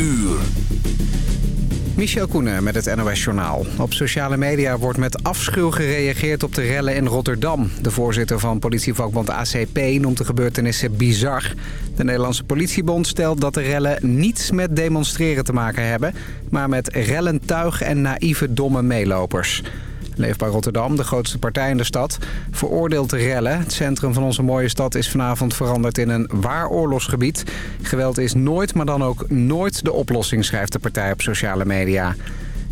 uur. Michel Koenen met het NOS-journaal. Op sociale media wordt met afschuw gereageerd op de rellen in Rotterdam. De voorzitter van politievakbond ACP noemt de gebeurtenissen bizar. De Nederlandse politiebond stelt dat de rellen niets met demonstreren te maken hebben... maar met rellend tuig en naïeve domme meelopers. Leefbaar Rotterdam, de grootste partij in de stad, veroordeelt de rellen. Het centrum van onze mooie stad is vanavond veranderd in een waar oorlogsgebied. Geweld is nooit, maar dan ook nooit de oplossing, schrijft de partij op sociale media.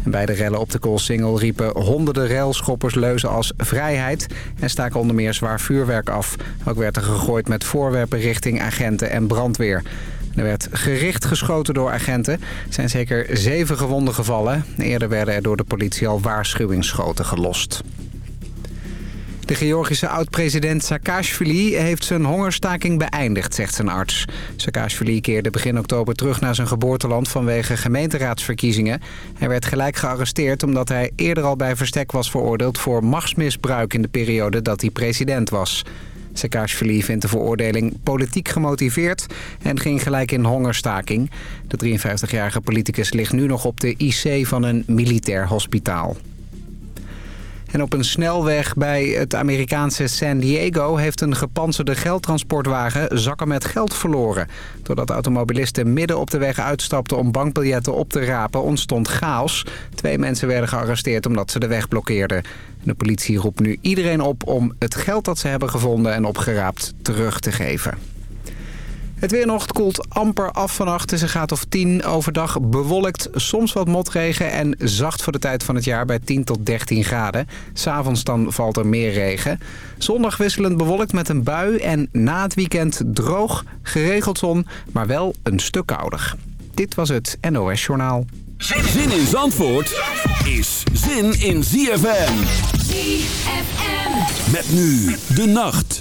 En bij de rellen op de Koolsingel riepen honderden railschoppers leuzen als vrijheid... en staken onder meer zwaar vuurwerk af. Ook werd er gegooid met voorwerpen richting agenten en brandweer. Er werd gericht geschoten door agenten. Er zijn zeker zeven gewonden gevallen. Eerder werden er door de politie al waarschuwingsschoten gelost. De Georgische oud-president Saakashvili heeft zijn hongerstaking beëindigd, zegt zijn arts. Saakashvili keerde begin oktober terug naar zijn geboorteland vanwege gemeenteraadsverkiezingen. Hij werd gelijk gearresteerd omdat hij eerder al bij verstek was veroordeeld voor machtsmisbruik in de periode dat hij president was. Saakashvili vindt de veroordeling politiek gemotiveerd en ging gelijk in hongerstaking. De 53-jarige politicus ligt nu nog op de IC van een militair hospitaal. En op een snelweg bij het Amerikaanse San Diego... heeft een gepantserde geldtransportwagen zakken met geld verloren. Doordat automobilisten midden op de weg uitstapten om bankbiljetten op te rapen... ontstond chaos. Twee mensen werden gearresteerd omdat ze de weg blokkeerden. De politie roept nu iedereen op om het geld dat ze hebben gevonden en opgeraapt terug te geven. Het weer nog koelt amper af vannacht. Het is een graad of 10. Overdag bewolkt, soms wat motregen en zacht voor de tijd van het jaar bij 10 tot 13 graden. S'avonds dan valt er meer regen. Zondag wisselend bewolkt met een bui en na het weekend droog, geregeld zon, maar wel een stuk kouder. Dit was het NOS Journaal. Zin in Zandvoort is zin in ZFM. ZFM. Met nu de nacht.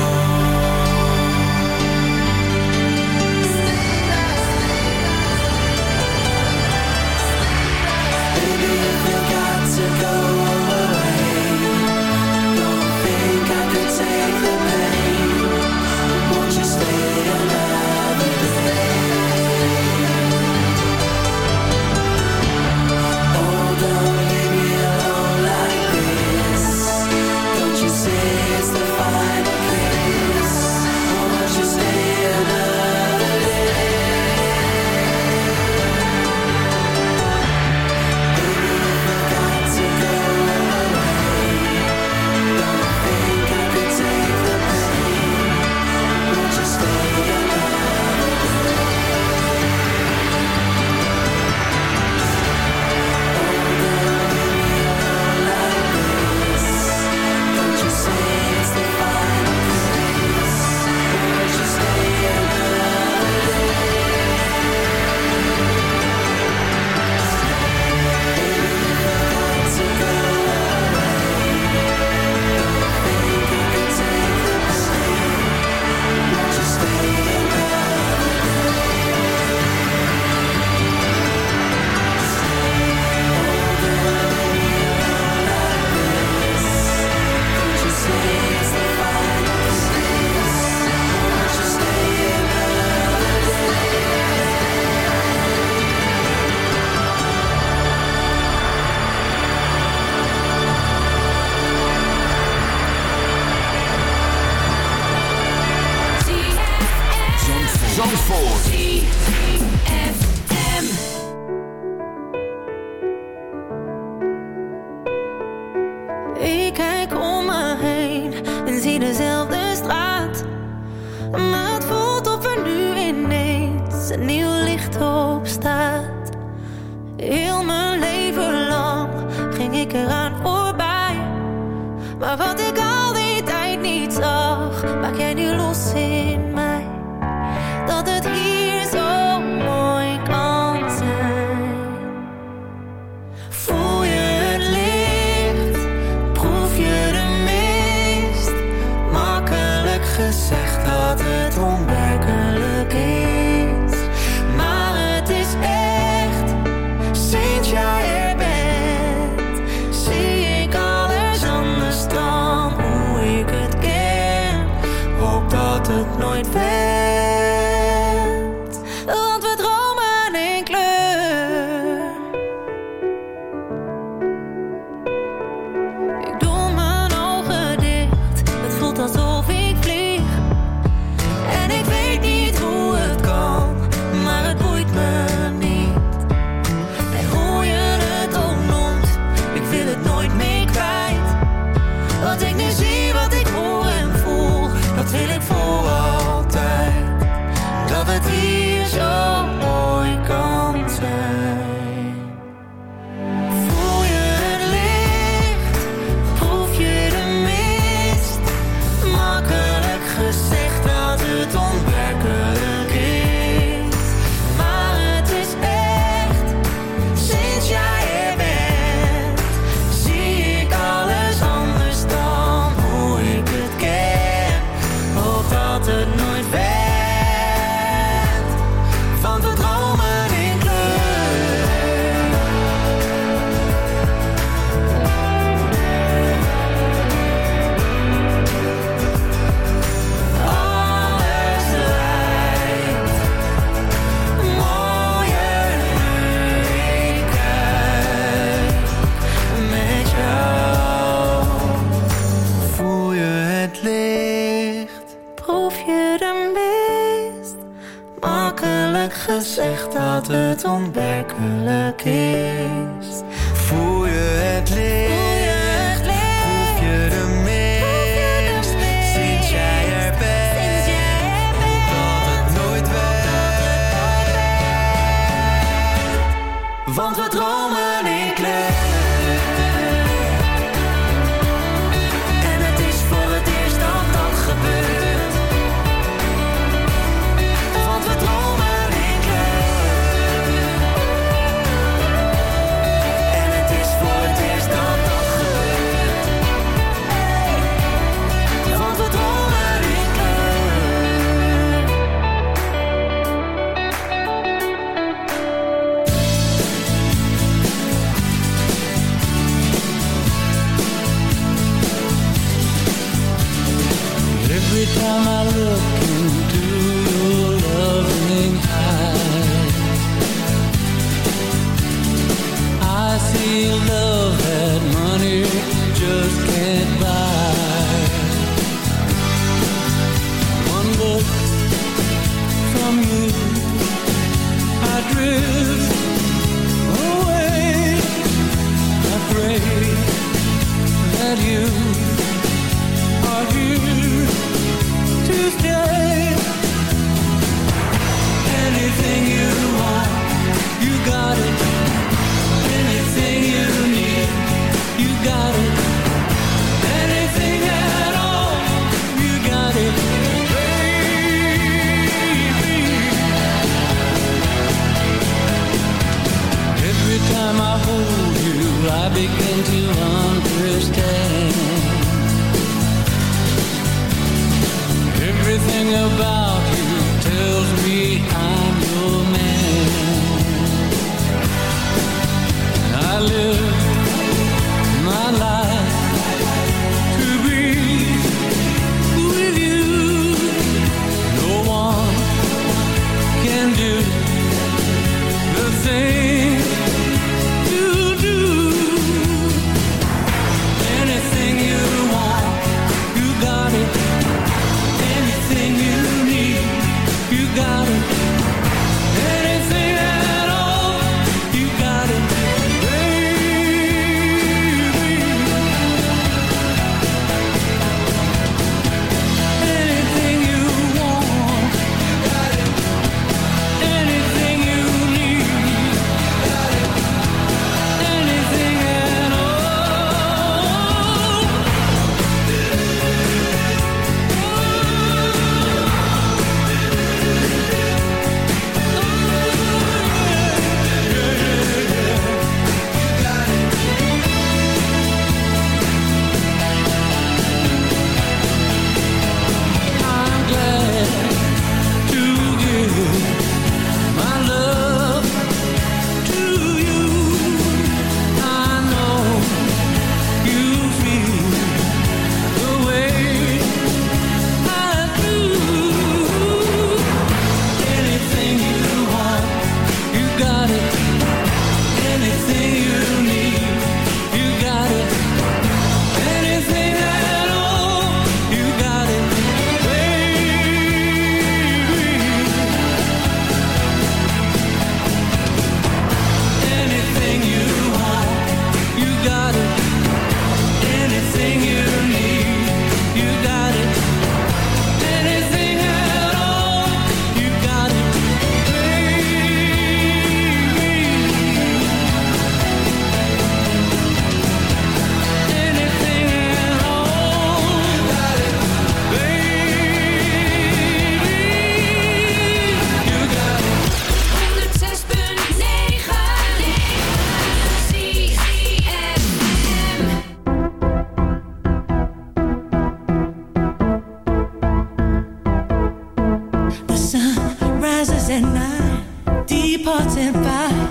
and I departing fine.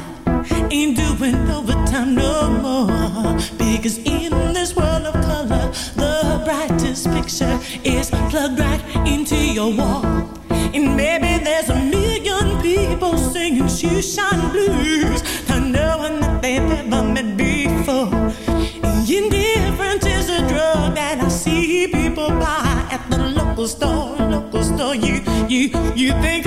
Ain't doing overtime no more. Because in this world of color, the brightest picture is plugged right into your wall. And maybe there's a million people singing shoeshine blues. Not knowing that they've ever met before. Indifference is a drug that I see people buy at the local store. Local store, you, you, you think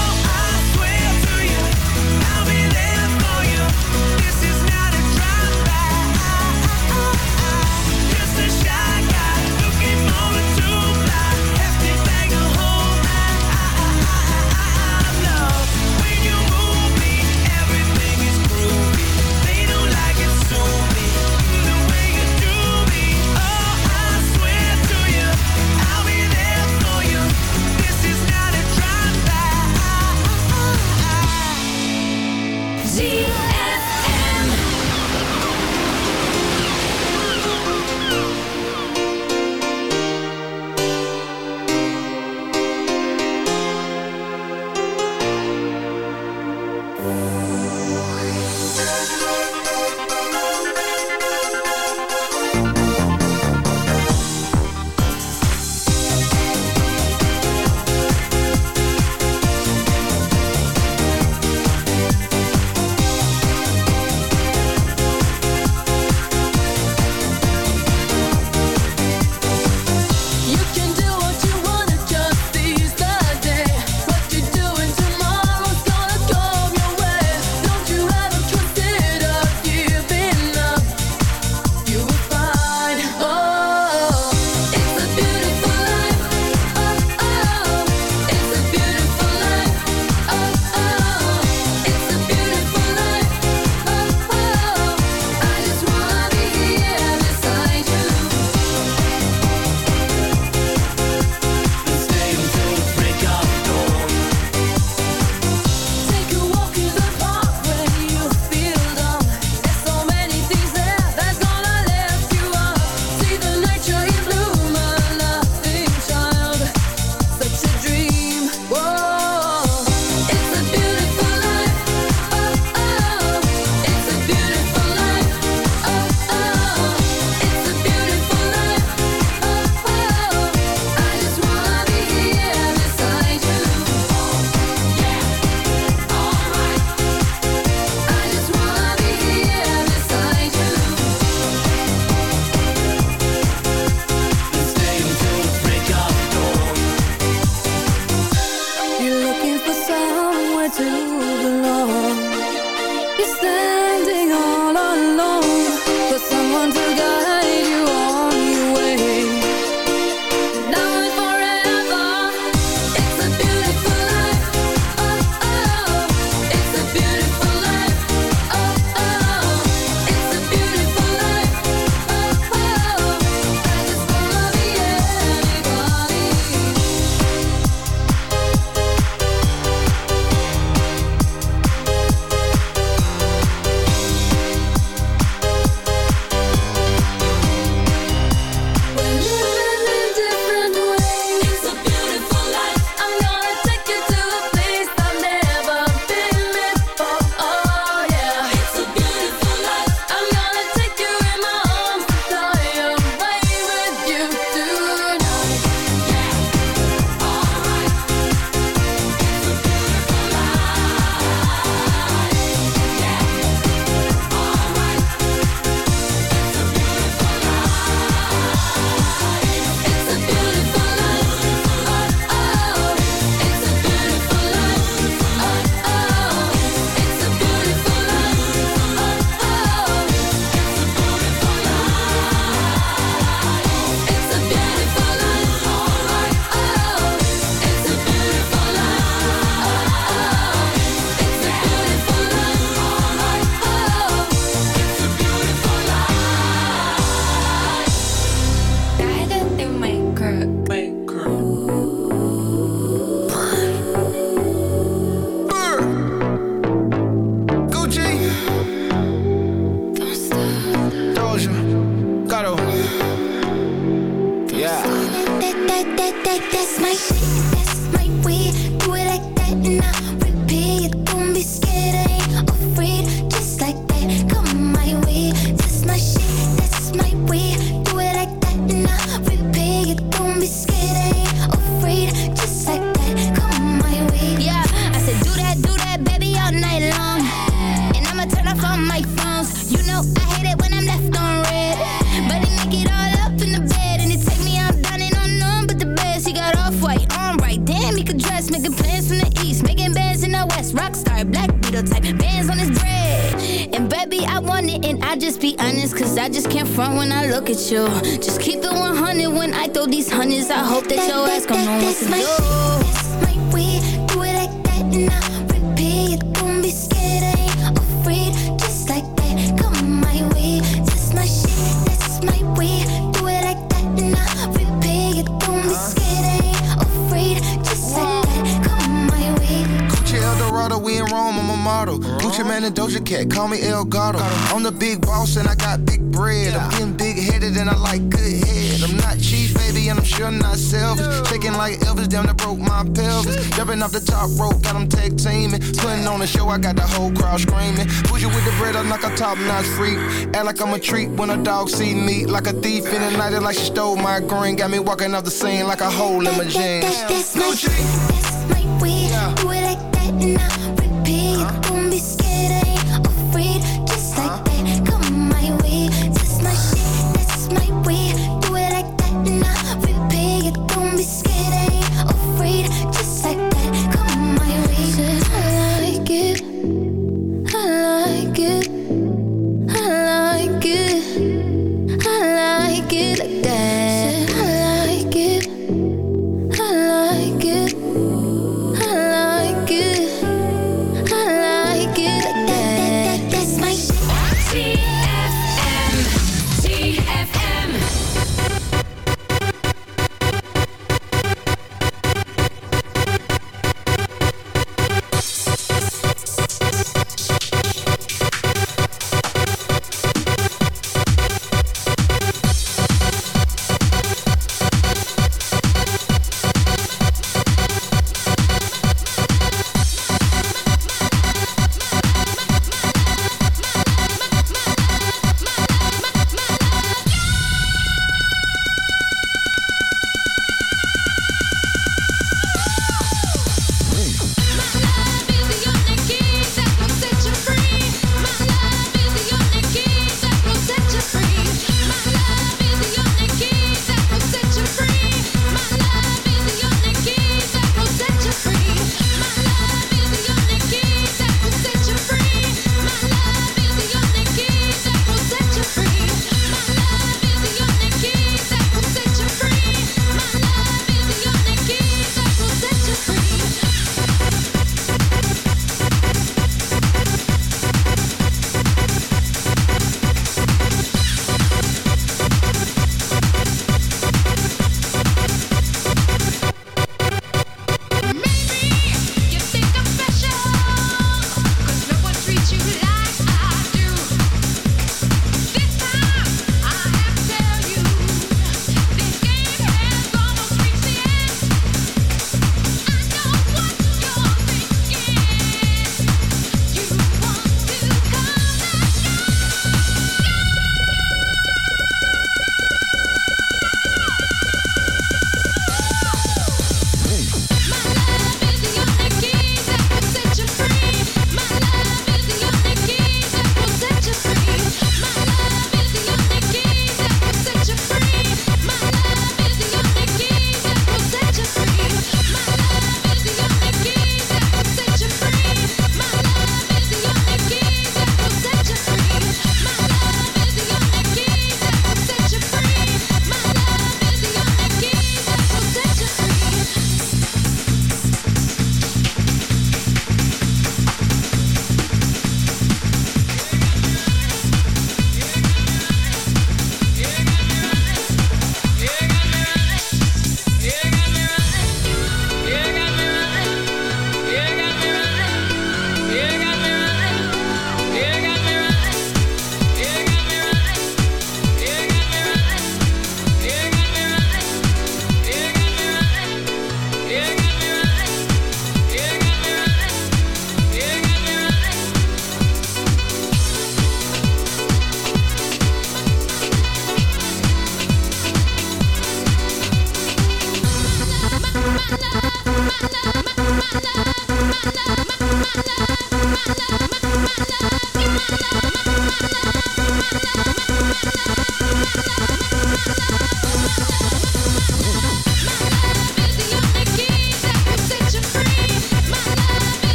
Kiss me. Jumping off the top rope, got them tag teaming. Putting on the show, I got the whole crowd screaming. Push you with the bread, I knock a top notch freak. Act like I'm a treat when a dog see me. Like a thief in the night, like she stole my green. Got me walking off the scene like a hole in my jeans. Gucci.